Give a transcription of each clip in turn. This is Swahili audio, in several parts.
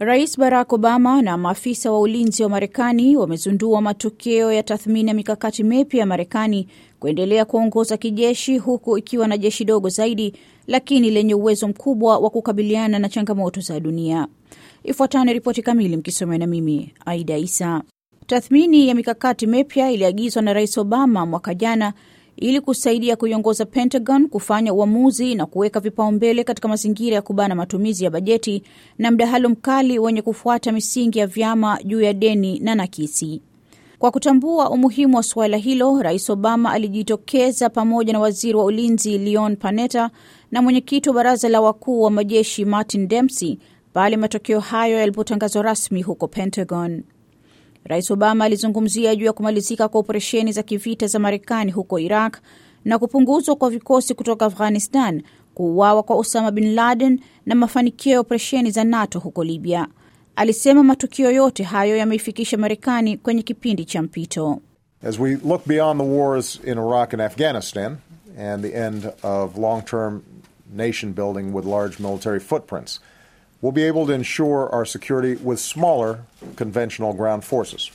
Rais Barack Obama na maafisa wa ulinzi wa Marekani wamezundua matokeo ya tathmini ya mikakati mipya ya Marekani kuendelea kuongoza kijeshi huku ikiwa na jeshi dogo zaidi lakini lenye uwezo mkubwa wa kukabiliana na changamoto za dunia. Ifuatayo ni ripoti kamili mkisomewa na mimi Aida Isa. Tathmini ya mikakati mipya iliagizwa na Rais Obama mwaka jana ili kusaidia kuiongoza Pentagon kufanya uamuzi na kuweka vipaumbele katika mazingira ya kubana matumizi ya bajeti na mdahalo mkali wenye kufuata misingi ya vyama juu ya deni na nakisi. Kwa kutambua umuhimu wa suala hilo, Rais Obama alijitokeza pamoja na waziri wa ulinzi Leon Panetta na mwenyekiti wa baraza la wakuu wa majeshi Martin Dempsey pale matokeo hayo yalipotangazwa rasmi huko Pentagon. Rais Obama alizungumzia juu ya kumalizika kwa operesheni za kivita za Marekani huko Iraq na kupunguzwa kwa vikosi kutoka Afghanistan, kuuawa kwa Osama bin Laden na mafanikio ya operesheni za NATO huko Libya. Alisema matukio yote hayo yameifikisha Marekani kwenye kipindi cha mpito. As we look beyond the wars in Iraq and Afghanistan and the end of long-term nation building with large military footprints, we'll be able to ensure our security with smaller conventional ground forces.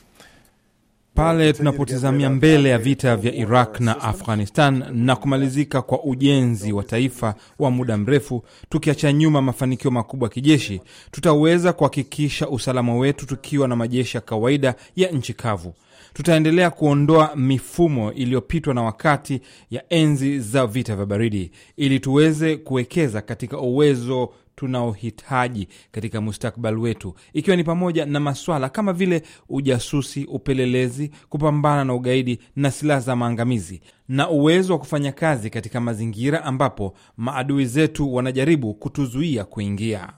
Pale tunapotizamia mbele ya vita vya Iraq na Afghanistan na kumalizika kwa ujenzi wa taifa wa muda mrefu, tukiacha nyuma mafanikio makubwa ya kijeshi, tutaweza kuhakikisha usalama wetu tukiwa na majeshi ya kawaida ya nchi kavu. Tutaendelea kuondoa mifumo iliyopitwa na wakati ya enzi za vita vya baridi, ili tuweze kuwekeza katika uwezo tunaohitaji katika mustakbal wetu, ikiwa ni pamoja na maswala kama vile ujasusi, upelelezi, kupambana na ugaidi na silaha za maangamizi, na uwezo wa kufanya kazi katika mazingira ambapo maadui zetu wanajaribu kutuzuia kuingia.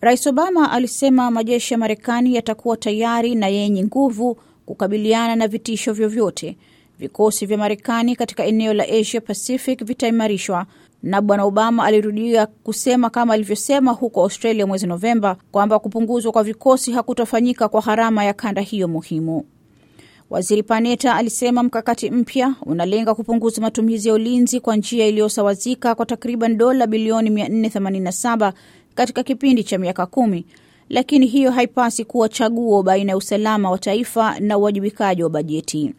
Rais Obama alisema majeshi ya Marekani yatakuwa tayari na yenye nguvu kukabiliana na vitisho vyovyote. Vikosi vya Marekani katika eneo la Asia Pacific vitaimarishwa na Bwana Obama alirudia kusema kama alivyosema huko Australia mwezi Novemba kwamba kupunguzwa kwa vikosi hakutafanyika kwa gharama ya kanda hiyo muhimu. Waziri paneta alisema mkakati mpya unalenga kupunguza matumizi ya ulinzi kwa njia iliyosawazika kwa takriban dola bilioni 487 katika kipindi cha miaka kumi, lakini hiyo haipasi kuwa chaguo baina ya usalama wa taifa na uwajibikaji wa bajeti.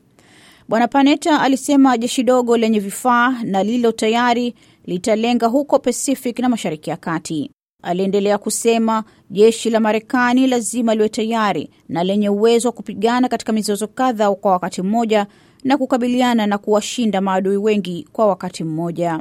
Bwana paneta alisema jeshi dogo lenye vifaa na lilo tayari litalenga huko Pacific na Mashariki ya Kati. Aliendelea kusema jeshi la Marekani lazima liwe tayari na lenye uwezo wa kupigana katika mizozo kadha kwa wakati mmoja na kukabiliana na kuwashinda maadui wengi kwa wakati mmoja.